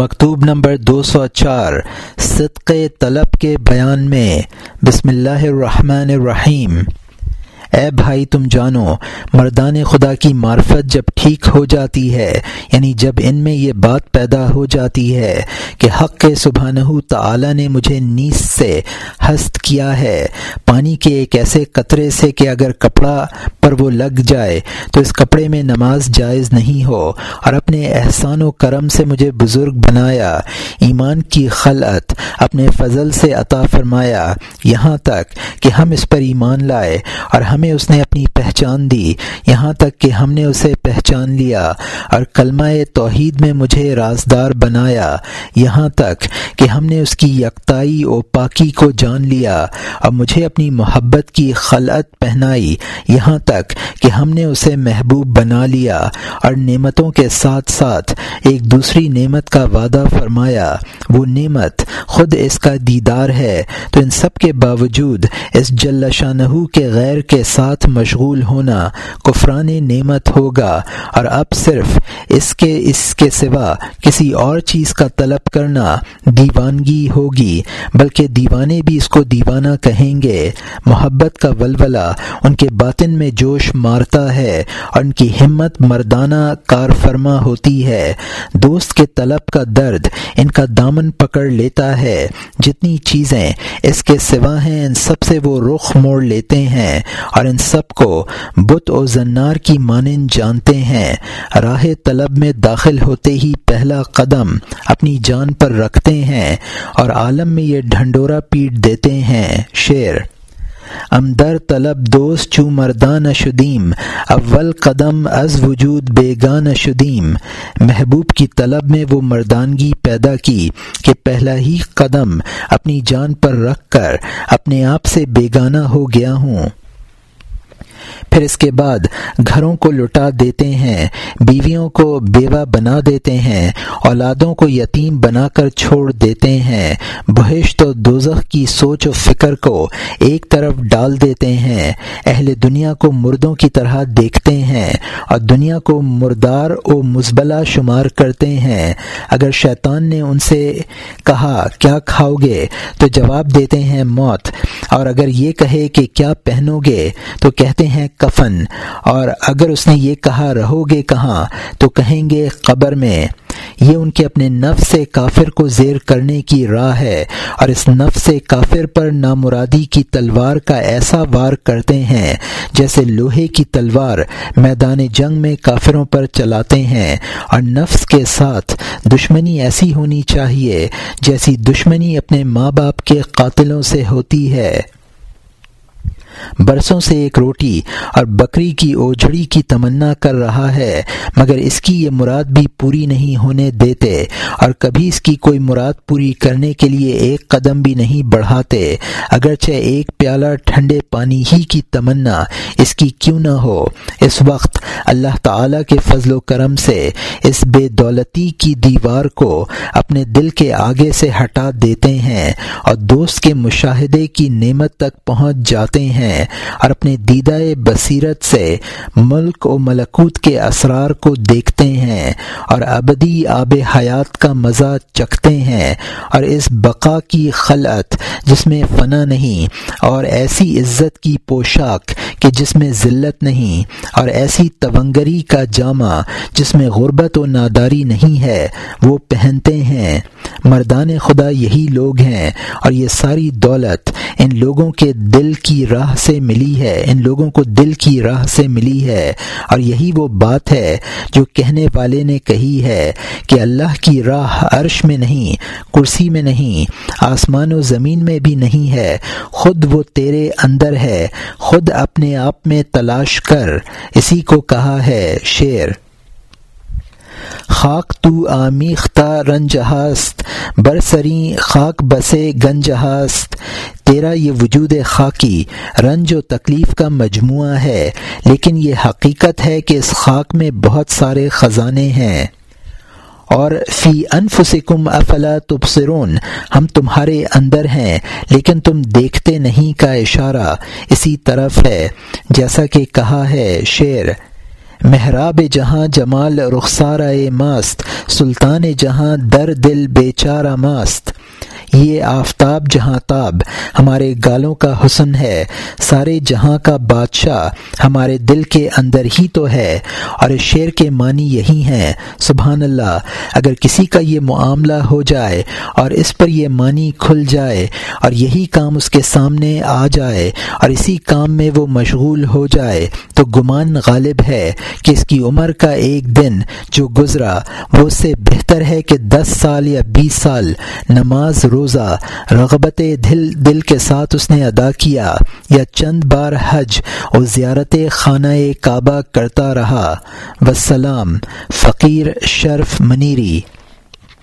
مکتوب نمبر دو سو چار صدق طلب کے بیان میں۔ بسم اللہ الرحمن الرحیم۔ اے بھائی تم جانو، مردان خدا کی معرفت جب ٹھیک ہو جاتی ہے یعنی جب ان میں یہ بات پیدا ہو جاتی ہے کہ حق کے سبحانہ تعالی نے مجھے نیس سے ہست کیا ہے، پانی کے ایک ایسے قطرے سے کہ اگر کپڑا پر وہ لگ جائے تو اس کپڑے میں نماز جائز نہیں ہو، اور اپنے احسان و کرم سے مجھے بزرگ بنایا، ایمان کی خلعت اپنے فضل سے عطا فرمایا، یہاں تک کہ ہم اس پر ایمان لائے اور ہم ہمیں اس نے اپنی پہچان دی۔ یہاں تک کہ ہم نے اسے پہچان لیا اور کلمہ توحید میں مجھے رازدار بنایا۔ یہاں تک کہ ہم نے اس کی یکتائی و پاکی کو جان لیا اور مجھے اپنی محبت کی خلعت پہنائی۔ یہاں تک کہ ہم نے اسے محبوب بنا لیا اور نعمتوں کے ساتھ ساتھ ایک دوسری نعمت کا وعدہ فرمایا۔ وہ نعمت خود اس کا دیدار ہے۔ تو ان سب کے باوجود اس جل شاہ کے غیر کے ساتھ مشغول ہونا کفران نعمت ہوگا۔ اور اب صرف اس کے اس کے سوا کسی اور چیز کا طلب کرنا دیوانگی ہوگی، بلکہ دیوانے بھی اس کو دیوانہ کہیں گے۔ محبت کا ولولہ ان کے باطن میں جوش مارتا ہے اور ان کی ہمت مردانہ کار فرما ہوتی ہے۔ دوست کے طلب کا درد ان کا دامن پکڑ لیتا ہے۔ جتنی چیزیں اس کے سوا ہیں، ان سب سے وہ رخ موڑ لیتے ہیں۔ اور ان سب کو بت و زنار کی مانند جانتے ہیں۔ راہ طلب میں داخل ہوتے ہی پہلا قدم اپنی جان پر رکھتے ہیں اور عالم میں یہ ڈھنڈورا پیٹ دیتے ہیں۔ شیر امدر طلب دوست چو مردان شدیم، اول قدم از وجود بیگان شدیم۔ محبوب کی طلب میں وہ مردانگی پیدا کی کہ پہلا ہی قدم اپنی جان پر رکھ کر اپنے آپ سے بیگانہ ہو گیا ہوں۔ پھر اس کے بعد گھروں کو لٹا دیتے ہیں، بیویوں کو بیوہ بنا دیتے ہیں، اولادوں کو یتیم بنا کر چھوڑ دیتے ہیں۔ بہشت و دوزخ کی سوچ و فکر کو ایک طرف ڈال دیتے ہیں۔ اہل دنیا کو مردوں کی طرح دیکھتے ہیں اور دنیا کو مردار و مزبلہ شمار کرتے ہیں۔ اگر شیطان نے ان سے کہا، کیا کھاؤ گے؟ تو جواب دیتے ہیں، موت اور اگر یہ کہے کہ، کیا پہنو گے؟ تو کہتے ہیں کفن، اور اگر اس نے یہ کہا رہو گے کہاں، تو کہیں گے قبر میں۔ یہ ان کے اپنے نفس سے کافر کو زیر کرنے کی راہ ہے، اور اس نفس سے کافر پر نامرادی کی تلوار کا ایسا وار کرتے ہیں جیسے لوہے کی تلوار میدان جنگ میں کافروں پر چلاتے ہیں۔ اور نفس کے ساتھ دشمنی ایسی ہونی چاہیے جیسی دشمنی اپنے ماں باپ کے قاتلوں سے ہوتی ہے۔ برسوں سے ایک روٹی اور بکری کی اوجھڑی کی تمنا کر رہا ہے، مگر اس کی یہ مراد بھی پوری نہیں ہونے دیتے اور کبھی اس کی کوئی مراد پوری کرنے کے لیے ایک قدم بھی نہیں بڑھاتے۔ اگرچہ ایک پیالہ ٹھنڈے پانی ہی کی تمنا اس کی کیوں نہ ہو، اس وقت اللہ تعالی کے فضل و کرم سے اس بے دولتی کی دیوار کو اپنے دل کے آگے سے ہٹا دیتے ہیں اور دوست کے مشاہدے کی نعمت تک پہنچ جاتے ہیں اور اپنے دیدہ بصیرت سے ملک و ملکوت کے اسرار کو دیکھتے ہیں اور ابدی آب حیات کا مزہ چکھتے ہیں اور اس بقا کی خلعت جس میں فنا نہیں اور ایسی عزت کی پوشاک کہ جس میں ذلت نہیں اور ایسی تونگری کا جامع جس میں غربت و ناداری نہیں ہے، وہ پہنتے ہیں۔ مردان خدا یہی لوگ ہیں اور یہ ساری دولت ان لوگوں کے دل کی راہ سے ملی ہے۔ ان لوگوں کو دل کی راہ سے ملی ہے۔ اور یہی وہ بات ہے جو کہنے والے نے کہی ہے کہ اللہ کی راہ عرش میں نہیں، کرسی میں نہیں، آسمان و زمین میں بھی نہیں ہے۔ خود وہ تیرے اندر ہے، خود اپنے آپ میں تلاش کر، اسی کو کہا ہے شعر خاک تو آمیختہ رنج ہست برسری خاک بسے گنج ہست تیرا یہ وجود خاکی، رنج و تکلیف کا مجموعہ ہے، لیکن یہ حقیقت ہے کہ اس خاک میں بہت سارے خزانے ہیں۔ اور فی انفسکم افلا تبصرون، ہم تمہارے اندر ہیں، لیکن تم دیکھتے نہیں کا اشارہ۔ اسی طرف ہے، جیسا کہ کہا ہے شعر، محراب جہاں جمال رخسارہ ماست سلطان جہاں در دل بے چارہ ماست یہ آفتاب جہاں تاب، ہمارے گالوں کا حسن ہے، سارے جہاں کا بادشاہ ہمارے دل کے اندر ہی تو ہے، اور اس شعر کے معنی یہی ہیں، سبحان اللہ، اگر کسی کا یہ معاملہ ہو جائے اور اس پر یہ معنی کھل جائے اور یہی کام اس کے سامنے آ جائے اور اسی کام میں وہ مشغول ہو جائے، تو گمان غالب ہے کہ اس کی عمر کا ایک دن جو گزرا وہ اس سے بہتر ہے کہ دس سال یا بیس سال نماز روز روزہ، رغبت دل دل کے ساتھ اس نے ادا کیا۔ یا چند بار حج اور زیارت خانہ کعبہ کرتا رہا۔ وسلام فقیر شرف منیری۔